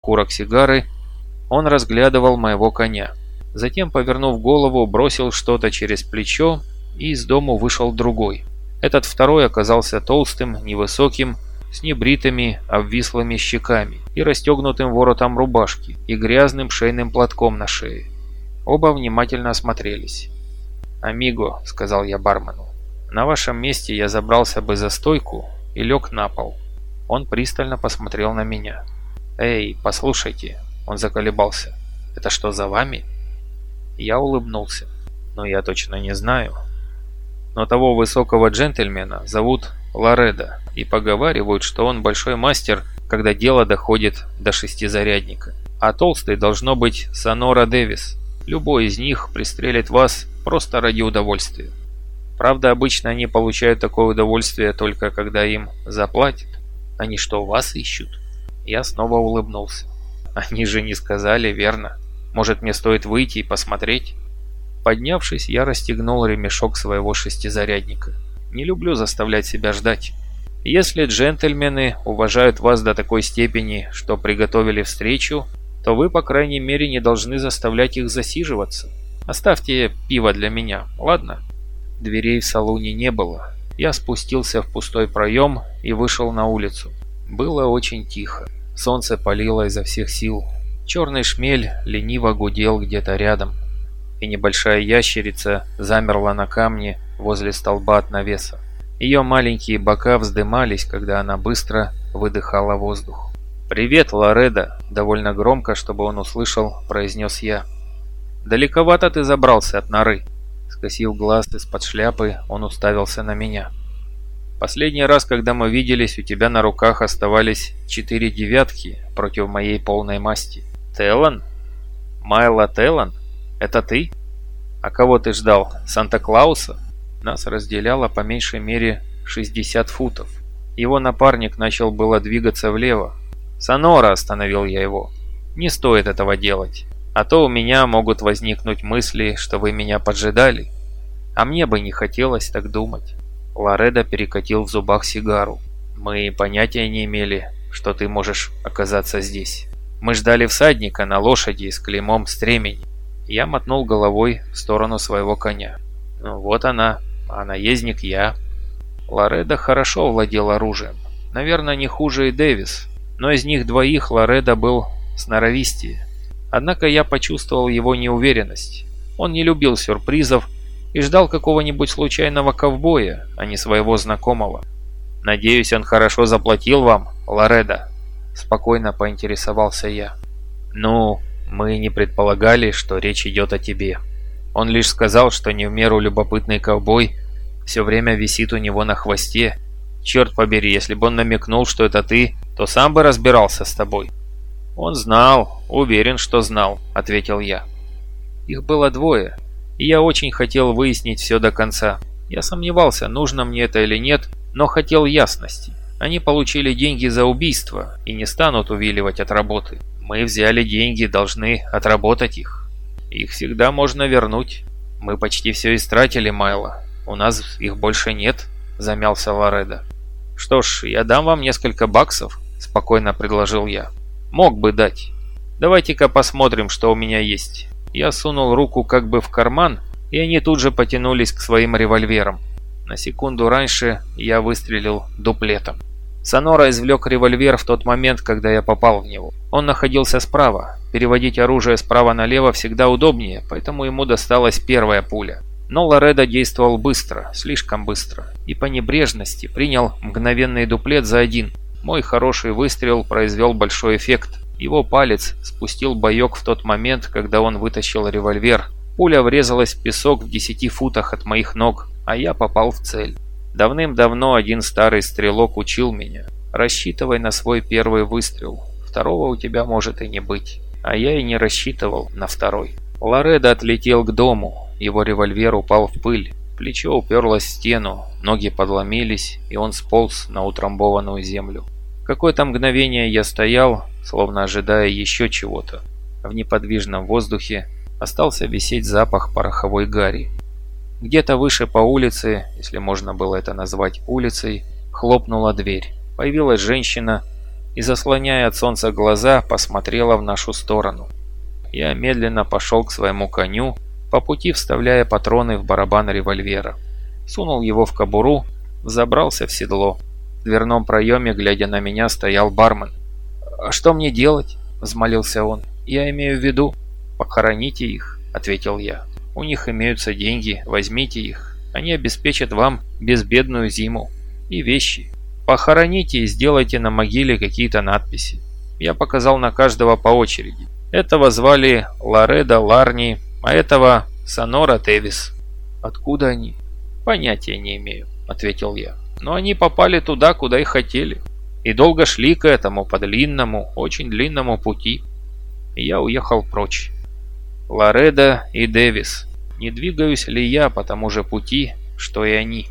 курок сигары, он разглядывал моего коня. Затем, повернув голову, бросил что-то через плечо, и из дому вышел другой. Этот второй оказался толстым, невысоким, с небритыми, обвислыми щеками и расстегнутым воротом рубашки и грязным шейным платком на шее. Оба внимательно осмотрелись. «Амиго», — сказал я бармену, — «на вашем месте я забрался бы за стойку и лег на пол». Он пристально посмотрел на меня. «Эй, послушайте», — он заколебался, — «это что, за вами?» Я улыбнулся. «Но я точно не знаю. Но того высокого джентльмена зовут Лореда, и поговаривают, что он большой мастер, когда дело доходит до шестизарядника. А толстый должно быть Сонора Дэвис. Любой из них пристрелит вас просто ради удовольствия. Правда, обычно они получают такое удовольствие только когда им заплатят. Они что, вас ищут? Я снова улыбнулся. Они же не сказали, верно? Может, мне стоит выйти и посмотреть? Поднявшись, я расстегнул ремешок своего шестизарядника. Не люблю заставлять себя ждать. Если джентльмены уважают вас до такой степени, что приготовили встречу, то вы, по крайней мере, не должны заставлять их засиживаться. Оставьте пиво для меня, ладно? Дверей в салоне не было. Я спустился в пустой проем и вышел на улицу. Было очень тихо. Солнце палило изо всех сил. Черный шмель лениво гудел где-то рядом. И небольшая ящерица замерла на камне возле столба от навеса. Ее маленькие бока вздымались, когда она быстро выдыхала воздух. «Привет, Лореда!» – довольно громко, чтобы он услышал, произнес я. «Далековато ты забрался от норы?» Скосив глаз из-под шляпы, он уставился на меня. «Последний раз, когда мы виделись, у тебя на руках оставались четыре девятки против моей полной масти. Телан? Майла Телан? Это ты? А кого ты ждал? Санта-Клауса?» Нас разделяло по меньшей мере 60 футов. Его напарник начал было двигаться влево. «Сонора!» – остановил я его. «Не стоит этого делать. А то у меня могут возникнуть мысли, что вы меня поджидали. А мне бы не хотелось так думать». Лоредо перекатил в зубах сигару. «Мы понятия не имели, что ты можешь оказаться здесь. Мы ждали всадника на лошади с клеймом стремени». Я мотнул головой в сторону своего коня. «Ну, вот она, а наездник я. Лоредо хорошо владел оружием. Наверное, не хуже и Дэвис, но из них двоих Лоредо был сноровистее. Однако я почувствовал его неуверенность. Он не любил сюрпризов и ждал какого-нибудь случайного ковбоя, а не своего знакомого. «Надеюсь, он хорошо заплатил вам, Лоредо?» Спокойно поинтересовался я. «Ну, мы не предполагали, что речь идет о тебе». Он лишь сказал, что не в меру любопытный ковбой все время висит у него на хвосте. Черт побери, если бы он намекнул, что это ты, то сам бы разбирался с тобой. Он знал, уверен, что знал, ответил я. Их было двое, и я очень хотел выяснить все до конца. Я сомневался, нужно мне это или нет, но хотел ясности. Они получили деньги за убийство и не станут увиливать от работы. Мы взяли деньги, должны отработать их. Их всегда можно вернуть. Мы почти все истратили, Майло. У нас их больше нет, замялся Лоредо. Что ж, я дам вам несколько баксов, спокойно предложил я. Мог бы дать. Давайте-ка посмотрим, что у меня есть. Я сунул руку как бы в карман, и они тут же потянулись к своим револьверам. На секунду раньше я выстрелил дуплетом. Сонора извлек револьвер в тот момент, когда я попал в него. Он находился справа. Переводить оружие справа налево всегда удобнее, поэтому ему досталась первая пуля. Но Лоредо действовал быстро, слишком быстро, и по небрежности принял мгновенный дуплет за один. Мой хороший выстрел произвел большой эффект. Его палец спустил боек в тот момент, когда он вытащил револьвер. Пуля врезалась в песок в 10 футах от моих ног, а я попал в цель. Давным-давно один старый стрелок учил меня. Рассчитывай на свой первый выстрел. Второго у тебя может и не быть. А я и не рассчитывал на второй. Лоредо отлетел к дому. Его револьвер упал в пыль. Плечо уперлось в стену, ноги подломились, и он сполз на утрамбованную землю. Какое-то мгновение я стоял, словно ожидая еще чего-то. В неподвижном воздухе остался висеть запах пороховой гари. Где-то выше по улице, если можно было это назвать улицей, хлопнула дверь. Появилась женщина и, заслоняя от солнца глаза, посмотрела в нашу сторону. Я медленно пошел к своему коню, по пути вставляя патроны в барабан револьвера. Сунул его в кобуру, забрался в седло. В дверном проеме, глядя на меня, стоял бармен. «А что мне делать?» – взмолился он. «Я имею в виду...» «Похороните их», – ответил я. «У них имеются деньги, возьмите их. Они обеспечат вам безбедную зиму. И вещи. Похороните и сделайте на могиле какие-то надписи». Я показал на каждого по очереди. Этого звали Лореда Ларни, а этого Сонора Тевис. Откуда они? Понятия не имею, ответил я. Но они попали туда, куда и хотели. И долго шли к этому по длинному, очень длинному пути. Я уехал прочь. Лореда и Дэвис. Не двигаюсь ли я по тому же пути, что и они?»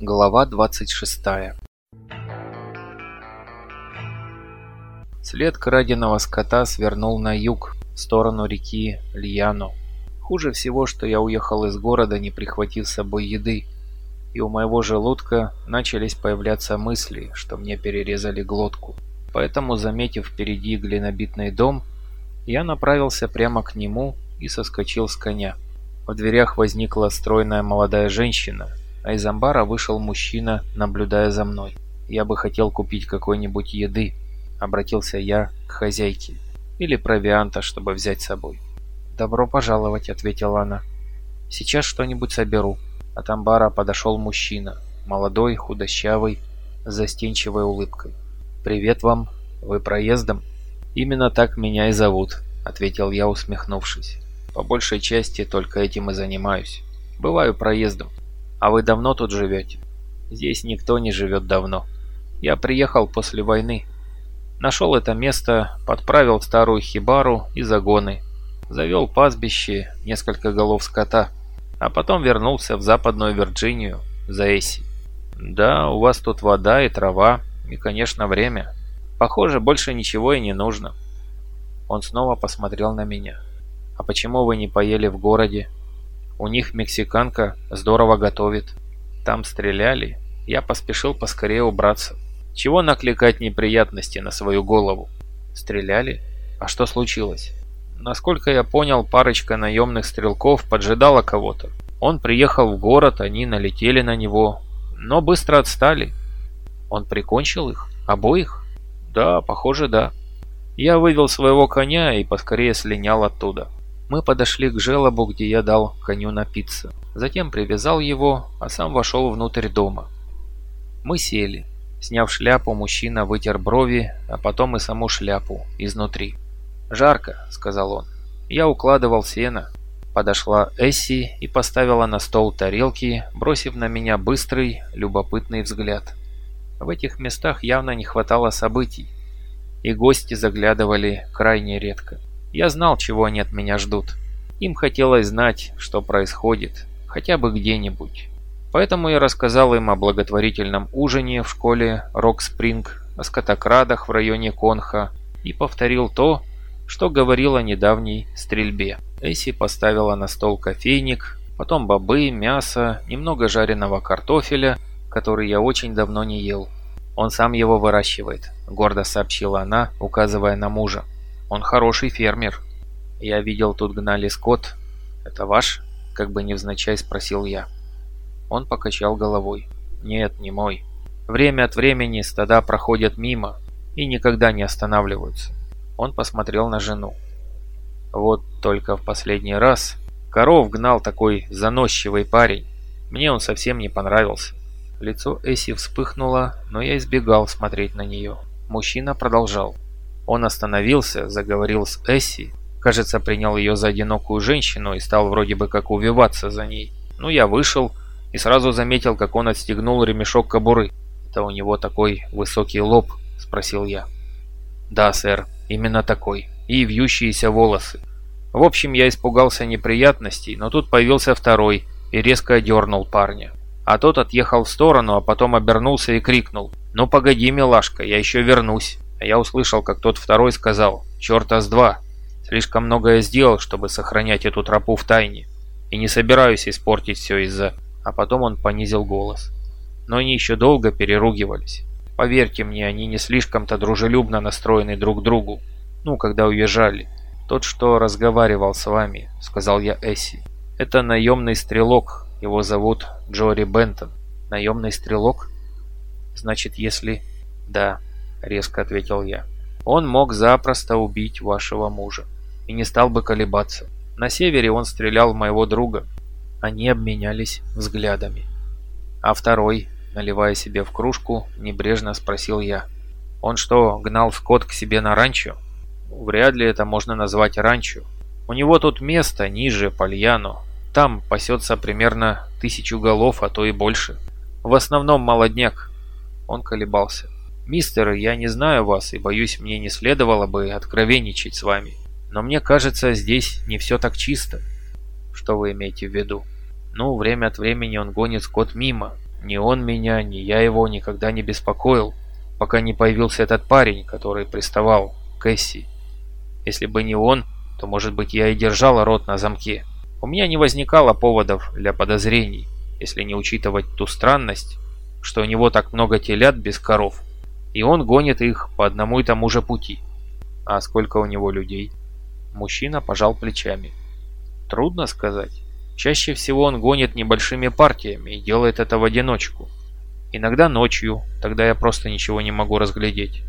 Глава 26 След краденого скота свернул на юг, в сторону реки Льяно. Хуже всего, что я уехал из города, не прихватив с собой еды, и у моего желудка начались появляться мысли, что мне перерезали глотку. Поэтому, заметив впереди глинобитный дом, я направился прямо к нему и соскочил с коня. В дверях возникла стройная молодая женщина а из амбара вышел мужчина, наблюдая за мной. «Я бы хотел купить какой-нибудь еды», — обратился я к хозяйке. «Или провианта, чтобы взять с собой». «Добро пожаловать», — ответила она. «Сейчас что-нибудь соберу». От амбара подошел мужчина, молодой, худощавый, с застенчивой улыбкой. «Привет вам. Вы проездом?» «Именно так меня и зовут», — ответил я, усмехнувшись. «По большей части только этим и занимаюсь. Бываю проездом. А вы давно тут живете? Здесь никто не живет давно. Я приехал после войны. Нашел это место, подправил старую хибару и загоны. Завел пастбище, несколько голов скота. А потом вернулся в западную Вирджинию, за Эсси. Да, у вас тут вода и трава, и, конечно, время. Похоже, больше ничего и не нужно. Он снова посмотрел на меня. А почему вы не поели в городе? У них мексиканка здорово готовит. Там стреляли. Я поспешил поскорее убраться. Чего накликать неприятности на свою голову? Стреляли? А что случилось? Насколько я понял, парочка наемных стрелков поджидала кого-то. Он приехал в город, они налетели на него, но быстро отстали. Он прикончил их? Обоих? Да, похоже, да. Я вывел своего коня и поскорее слинял оттуда. Мы подошли к желобу, где я дал коню напиться. Затем привязал его, а сам вошел внутрь дома. Мы сели. Сняв шляпу, мужчина вытер брови, а потом и саму шляпу изнутри. «Жарко», — сказал он. Я укладывал сено. Подошла Эсси и поставила на стол тарелки, бросив на меня быстрый, любопытный взгляд. В этих местах явно не хватало событий, и гости заглядывали крайне редко. Я знал, чего они от меня ждут. Им хотелось знать, что происходит, хотя бы где-нибудь. Поэтому я рассказал им о благотворительном ужине в школе Рок-Спринг, о скотокрадах в районе Конха и повторил то, что говорил о недавней стрельбе. Эсси поставила на стол кофейник, потом бобы, мясо, немного жареного картофеля, который я очень давно не ел. «Он сам его выращивает», — гордо сообщила она, указывая на мужа. Он хороший фермер. Я видел, тут гнали скот. Это ваш? Как бы невзначай спросил я. Он покачал головой. Нет, не мой. Время от времени стада проходят мимо и никогда не останавливаются. Он посмотрел на жену. Вот только в последний раз коров гнал такой заносчивый парень. Мне он совсем не понравился. Лицо Эсси вспыхнуло, но я избегал смотреть на нее. Мужчина продолжал. Он остановился, заговорил с Эсси, кажется, принял ее за одинокую женщину и стал вроде бы как увиваться за ней. Ну, я вышел и сразу заметил, как он отстегнул ремешок кобуры. «Это у него такой высокий лоб?» – спросил я. «Да, сэр, именно такой. И вьющиеся волосы. В общем, я испугался неприятностей, но тут появился второй и резко одернул парня. А тот отъехал в сторону, а потом обернулся и крикнул. «Ну погоди, милашка, я еще вернусь». А я услышал, как тот второй сказал «Черта с два! Слишком много я сделал, чтобы сохранять эту тропу в тайне, и не собираюсь испортить все из-за...» А потом он понизил голос. Но они еще долго переругивались. Поверьте мне, они не слишком-то дружелюбно настроены друг к другу. Ну, когда уезжали. Тот, что разговаривал с вами, сказал я Эсси. Это наемный стрелок. Его зовут Джори Бентон. Наемный стрелок? Значит, если... Да, резко ответил я. Он мог запросто убить вашего мужа. И не стал бы колебаться. На севере он стрелял в моего друга. Они обменялись взглядами. А второй, наливая себе в кружку, небрежно спросил я. «Он что, гнал скот к себе на ранчо?» «Вряд ли это можно назвать ранчо. У него тут место ниже, по. Там пасется примерно тысячу голов, а то и больше. В основном молодняк». Он колебался. «Мистер, я не знаю вас и боюсь, мне не следовало бы откровенничать с вами. Но мне кажется, здесь не все так чисто». «Что вы имеете в виду?» «Ну, время от времени он гонит скот мимо, ни он меня, ни я его никогда не беспокоил, пока не появился этот парень, который приставал, Кэсси. Если бы не он, то, может быть, я и держала рот на замке. У меня не возникало поводов для подозрений, если не учитывать ту странность, что у него так много телят без коров, и он гонит их по одному и тому же пути. А сколько у него людей? Мужчина пожал плечами. Трудно сказать. Чаще всего он гонит небольшими партиями и делает это в одиночку. Иногда ночью, тогда я просто ничего не могу разглядеть.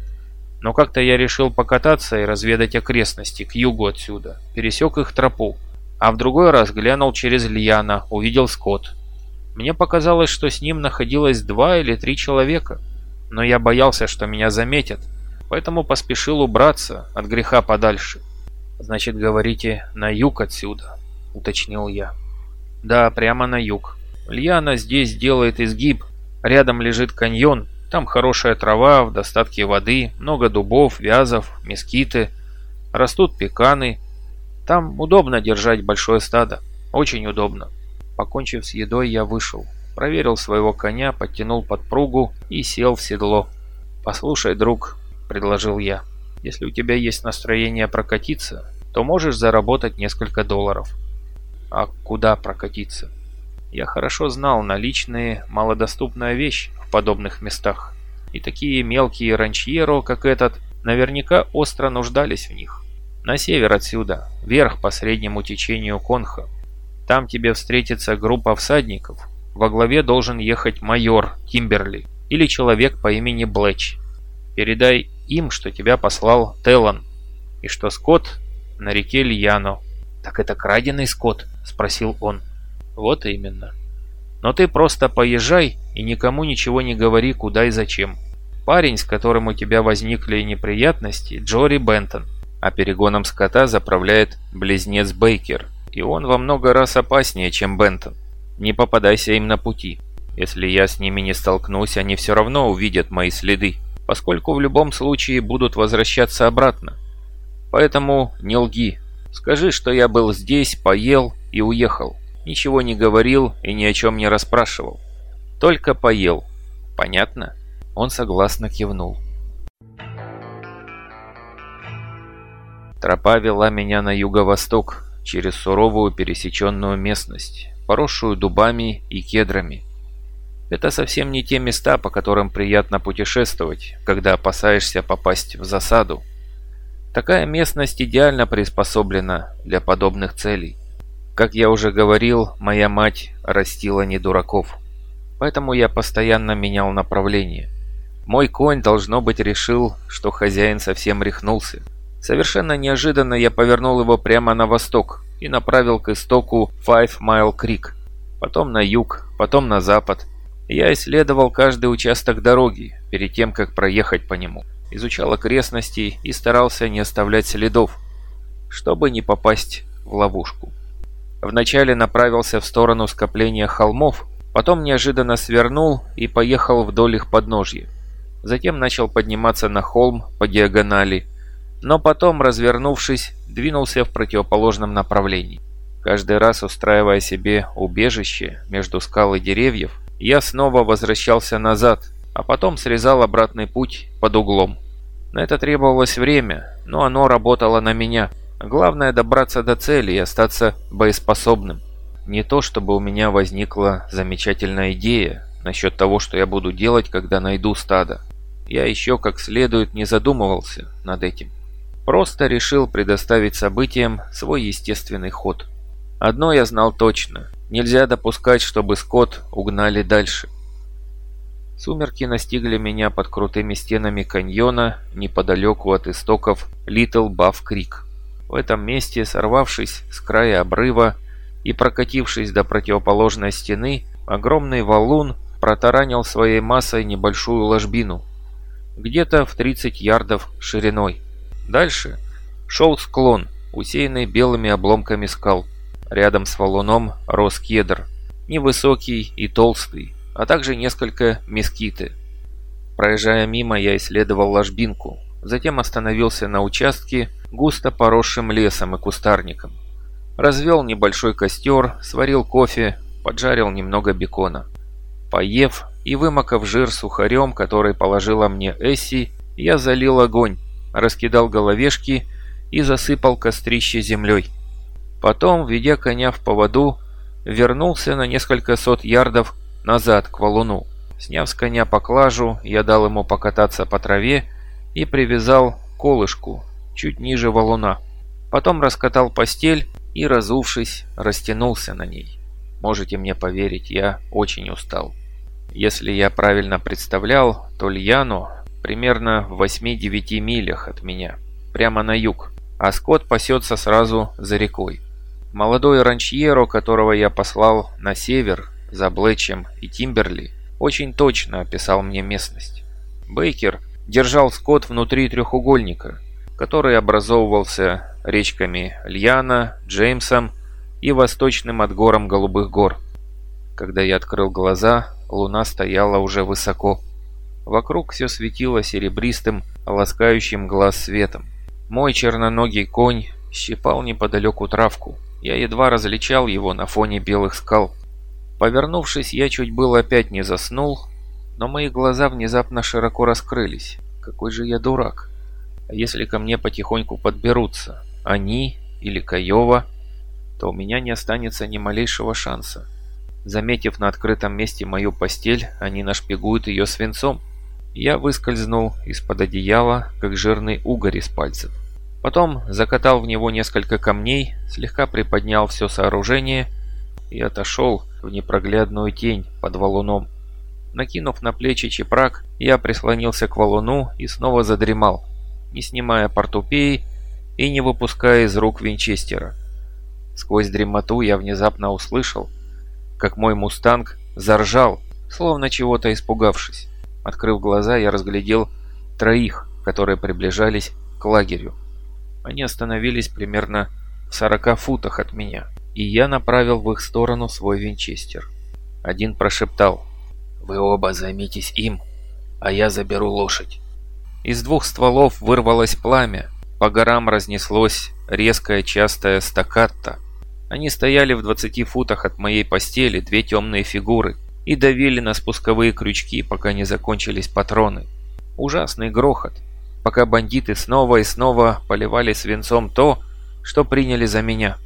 Но как-то я решил покататься и разведать окрестности к югу отсюда, пересек их тропу, а в другой раз глянул через Льяна, увидел скот. Мне показалось, что с ним находилось два или три человека, но я боялся, что меня заметят, поэтому поспешил убраться от греха подальше. «Значит, говорите, на юг отсюда», — уточнил я. Да, прямо на юг. Льяна здесь делает изгиб. Рядом лежит каньон. Там хорошая трава, в достатке воды, много дубов, вязов, мескиты. Растут пеканы. Там удобно держать большое стадо. Очень удобно. Покончив с едой, я вышел. Проверил своего коня, подтянул подпругу и сел в седло. «Послушай, друг», — предложил я, — «если у тебя есть настроение прокатиться, то можешь заработать несколько долларов а куда прокатиться. Я хорошо знал наличные малодоступная вещь в подобных местах, и такие мелкие ранчьеро, как этот, наверняка остро нуждались в них. На север отсюда, вверх по среднему течению Конха. Там тебе встретится группа всадников. Во главе должен ехать майор Кимберли или человек по имени Блэч. Передай им, что тебя послал Телан, и что Скотт на реке Льяно. Так это краденый скот? спросил он. «Вот именно. Но ты просто поезжай и никому ничего не говори, куда и зачем. Парень, с которым у тебя возникли неприятности, Джори Бентон, а перегоном скота заправляет близнец Бейкер, и он во много раз опаснее, чем Бентон. Не попадайся им на пути. Если я с ними не столкнусь, они все равно увидят мои следы, поскольку в любом случае будут возвращаться обратно. Поэтому не лги. Скажи, что я был здесь, поел и уехал. Ничего не говорил и ни о чем не расспрашивал. Только поел. Понятно? Он согласно кивнул. Тропа вела меня на юго-восток, через суровую пересеченную местность, поросшую дубами и кедрами. Это совсем не те места, по которым приятно путешествовать, когда опасаешься попасть в засаду. Такая местность идеально приспособлена для подобных целей. Как я уже говорил, моя мать растила не дураков. Поэтому я постоянно менял направление. Мой конь, должно быть, решил, что хозяин совсем рехнулся. Совершенно неожиданно я повернул его прямо на восток и направил к истоку Five Mile Creek. Потом на юг, потом на запад. Я исследовал каждый участок дороги перед тем, как проехать по нему. Изучал окрестности и старался не оставлять следов, чтобы не попасть в ловушку. Вначале направился в сторону скопления холмов, потом неожиданно свернул и поехал вдоль их подножья. Затем начал подниматься на холм по диагонали, но потом, развернувшись, двинулся в противоположном направлении. Каждый раз устраивая себе убежище между скал и деревьев, я снова возвращался назад, а потом срезал обратный путь под углом. На это требовалось время, но оно работало на меня. Главное добраться до цели и остаться боеспособным. Не то, чтобы у меня возникла замечательная идея насчет того, что я буду делать, когда найду стадо. Я еще как следует не задумывался над этим. Просто решил предоставить событиям свой естественный ход. Одно я знал точно. Нельзя допускать, чтобы скот угнали дальше. Сумерки настигли меня под крутыми стенами каньона неподалеку от истоков Литл Бафф Крик. В этом месте, сорвавшись с края обрыва и прокатившись до противоположной стены, огромный валун протаранил своей массой небольшую ложбину, где-то в 30 ярдов шириной. Дальше шел склон, усеянный белыми обломками скал. Рядом с валуном рос кедр, невысокий и толстый, а также несколько мескиты. Проезжая мимо, я исследовал ложбинку, затем остановился на участке, густо поросшим лесом и кустарником. Развел небольшой костер, сварил кофе, поджарил немного бекона. Поев и вымокав жир сухарем, который положила мне Эсси, я залил огонь, раскидал головешки и засыпал кострище землей. Потом, ведя коня в поводу, вернулся на несколько сот ярдов назад к валуну. Сняв с коня поклажу, я дал ему покататься по траве и привязал колышку чуть ниже валуна. Потом раскатал постель и, разувшись, растянулся на ней. Можете мне поверить, я очень устал. Если я правильно представлял, то Льяну примерно в 8-9 милях от меня, прямо на юг, а скот пасется сразу за рекой. Молодой ранчьеро, которого я послал на север за Блэчем и Тимберли, очень точно описал мне местность. Бейкер держал скот внутри трехугольника, который образовывался речками Льяна, Джеймсом и восточным отгором Голубых гор. Когда я открыл глаза, луна стояла уже высоко. Вокруг все светило серебристым, ласкающим глаз светом. Мой черноногий конь щипал неподалеку травку. Я едва различал его на фоне белых скал. Повернувшись, я чуть было опять не заснул, но мои глаза внезапно широко раскрылись. Какой же я дурак. А если ко мне потихоньку подберутся они или Каева, то у меня не останется ни малейшего шанса. Заметив на открытом месте мою постель, они нашпигуют ее свинцом. Я выскользнул из-под одеяла, как жирный угорь из пальцев. Потом закатал в него несколько камней, слегка приподнял все сооружение и отошел в непроглядную тень под валуном. Накинув на плечи чепрак, я прислонился к валуну и снова задремал, не снимая портупеи и не выпуская из рук винчестера. Сквозь дремоту я внезапно услышал, как мой мустанг заржал, словно чего-то испугавшись. Открыв глаза, я разглядел троих, которые приближались к лагерю. Они остановились примерно в 40 футах от меня, и я направил в их сторону свой винчестер. Один прошептал «Вы оба займитесь им, а я заберу лошадь». Из двух стволов вырвалось пламя, по горам разнеслось резкое частое стаккато. Они стояли в 20 футах от моей постели, две темные фигуры, и давили на спусковые крючки, пока не закончились патроны. Ужасный грохот, пока бандиты снова и снова поливали свинцом то, что приняли за меня.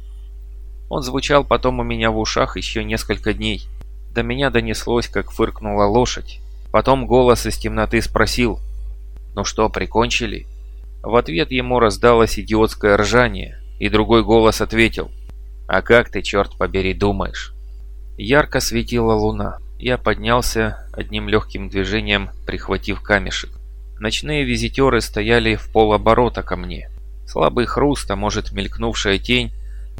Он звучал потом у меня в ушах еще несколько дней. До меня донеслось, как фыркнула лошадь. Потом голос из темноты спросил «Ну что, прикончили?» В ответ ему раздалось идиотское ржание, и другой голос ответил «А как ты, черт побери, думаешь?» Ярко светила луна. Я поднялся одним легким движением, прихватив камешек. Ночные визитеры стояли в полоборота ко мне. Слабый хруст, а может мелькнувшая тень,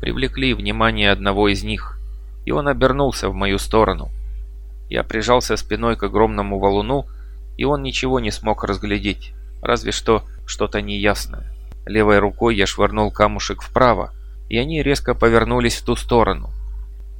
привлекли внимание одного из них, и он обернулся в мою сторону. Я прижался спиной к огромному валуну, и он ничего не смог разглядеть, разве что что-то неясное. Левой рукой я швырнул камушек вправо, и они резко повернулись в ту сторону.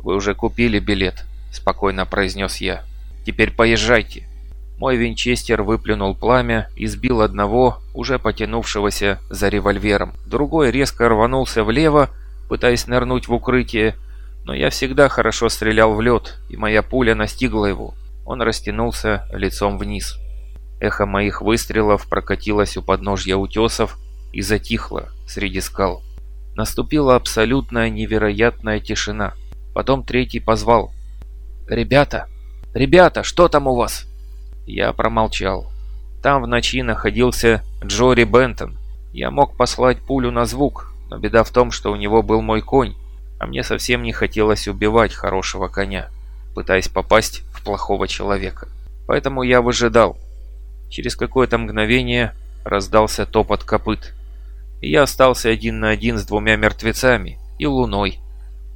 «Вы уже купили билет», — спокойно произнес я. «Теперь поезжайте». Мой винчестер выплюнул пламя и сбил одного, уже потянувшегося за револьвером. Другой резко рванулся влево, пытаясь нырнуть в укрытие, но я всегда хорошо стрелял в лед, и моя пуля настигла его. Он растянулся лицом вниз. Эхо моих выстрелов прокатилось у подножья утесов и затихло среди скал. Наступила абсолютная невероятная тишина. Потом третий позвал. «Ребята! Ребята, что там у вас?» Я промолчал. Там в ночи находился Джори Бентон. Я мог послать пулю на звук, но беда в том, что у него был мой конь, а мне совсем не хотелось убивать хорошего коня, пытаясь попасть в плохого человека. Поэтому я выжидал. Через какое-то мгновение раздался топот копыт. И я остался один на один с двумя мертвецами и луной,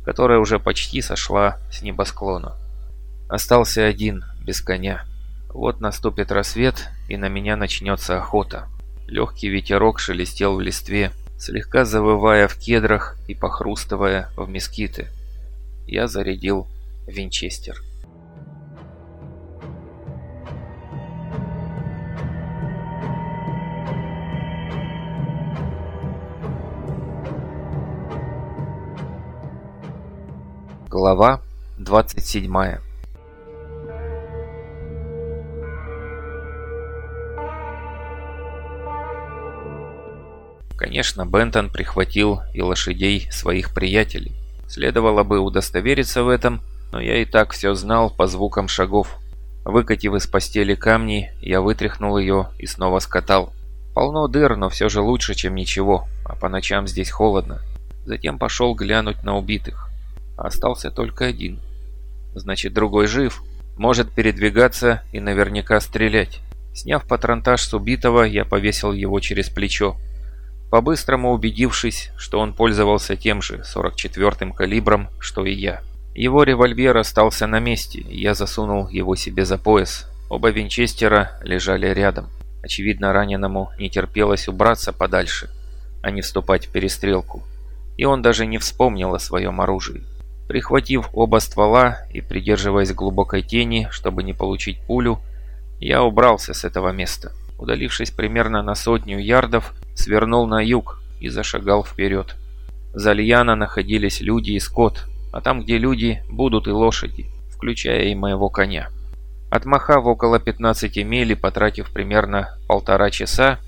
которая уже почти сошла с небосклона. Остался один, без коня. Вот наступит рассвет, и на меня начнется охота. Легкий ветерок шелестел в листве, слегка завывая в кедрах и похрустывая в мескиты. Я зарядил винчестер. Глава 27 Конечно, Бентон прихватил и лошадей своих приятелей. Следовало бы удостовериться в этом, но я и так все знал по звукам шагов. Выкатив из постели камни, я вытряхнул ее и снова скатал. Полно дыр, но все же лучше, чем ничего, а по ночам здесь холодно. Затем пошел глянуть на убитых. Остался только один. Значит, другой жив, может передвигаться и наверняка стрелять. Сняв патронтаж с убитого, я повесил его через плечо. По-быстрому убедившись, что он пользовался тем же 44-м калибром, что и я. Его револьвер остался на месте, и я засунул его себе за пояс. Оба винчестера лежали рядом. Очевидно, раненому не терпелось убраться подальше, а не вступать в перестрелку. И он даже не вспомнил о своем оружии. Прихватив оба ствола и придерживаясь глубокой тени, чтобы не получить пулю, я убрался с этого места. Удалившись примерно на сотню ярдов, свернул на юг и зашагал вперед. За Льяна находились люди и скот, а там, где люди, будут и лошади, включая и моего коня. Отмахав около 15 миль и потратив примерно полтора часа,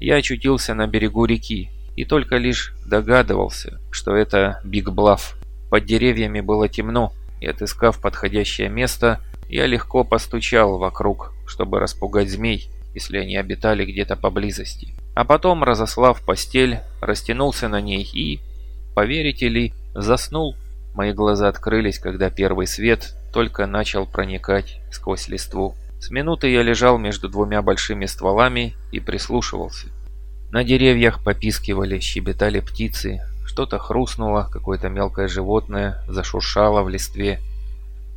я очутился на берегу реки и только лишь догадывался, что это Биг Блафф. Под деревьями было темно, и отыскав подходящее место, я легко постучал вокруг, чтобы распугать змей, если они обитали где-то поблизости. А потом, разослав постель, растянулся на ней и, поверите ли, заснул. Мои глаза открылись, когда первый свет только начал проникать сквозь листву. С минуты я лежал между двумя большими стволами и прислушивался. На деревьях попискивали, щебетали птицы, что-то хрустнуло, какое-то мелкое животное зашуршало в листве.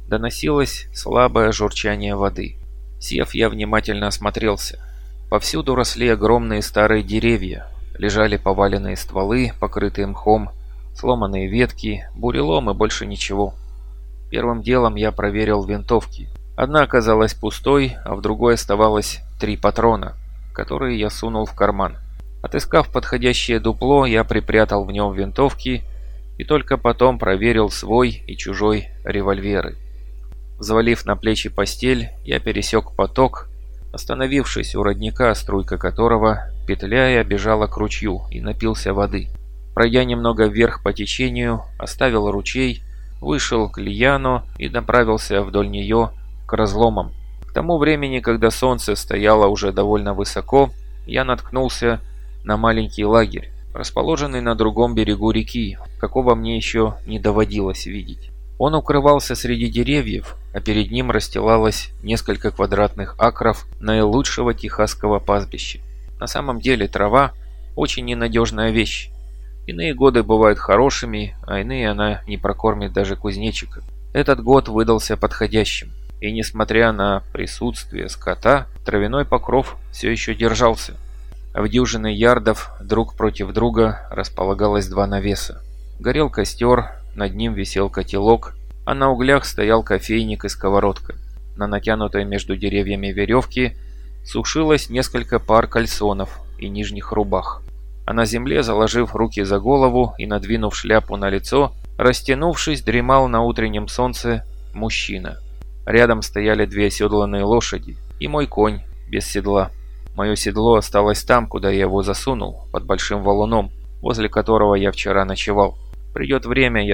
Доносилось слабое журчание воды. Сев, я внимательно осмотрелся. Повсюду росли огромные старые деревья, лежали поваленные стволы, покрытые мхом, сломанные ветки, бурелом и больше ничего. Первым делом я проверил винтовки. Одна оказалась пустой, а в другой оставалось три патрона, которые я сунул в карман. Отыскав подходящее дупло, я припрятал в нем винтовки и только потом проверил свой и чужой револьверы. Взвалив на плечи постель, я пересек поток, остановившись у родника, струйка которого, петляя, бежала к ручью и напился воды. Пройдя немного вверх по течению, оставил ручей, вышел к Лияну и направился вдоль нее к разломам. К тому времени, когда солнце стояло уже довольно высоко, я наткнулся на маленький лагерь, расположенный на другом берегу реки, какого мне еще не доводилось видеть. Он укрывался среди деревьев, а перед ним расстилалось несколько квадратных акров наилучшего техасского пастбища. На самом деле трава – очень ненадежная вещь. Иные годы бывают хорошими, а иные она не прокормит даже кузнечика. Этот год выдался подходящим, и несмотря на присутствие скота, травяной покров все еще держался. В дюжины ярдов друг против друга располагалось два навеса. Горел костер, над ним висел котелок, а на углях стоял кофейник и сковородка. На натянутой между деревьями веревке сушилось несколько пар кальсонов и нижних рубах. А на земле, заложив руки за голову и надвинув шляпу на лицо, растянувшись, дремал на утреннем солнце мужчина. Рядом стояли две оседланные лошади и мой конь, без седла. Мое седло осталось там, куда я его засунул, под большим валуном, возле которого я вчера ночевал. Придет время, я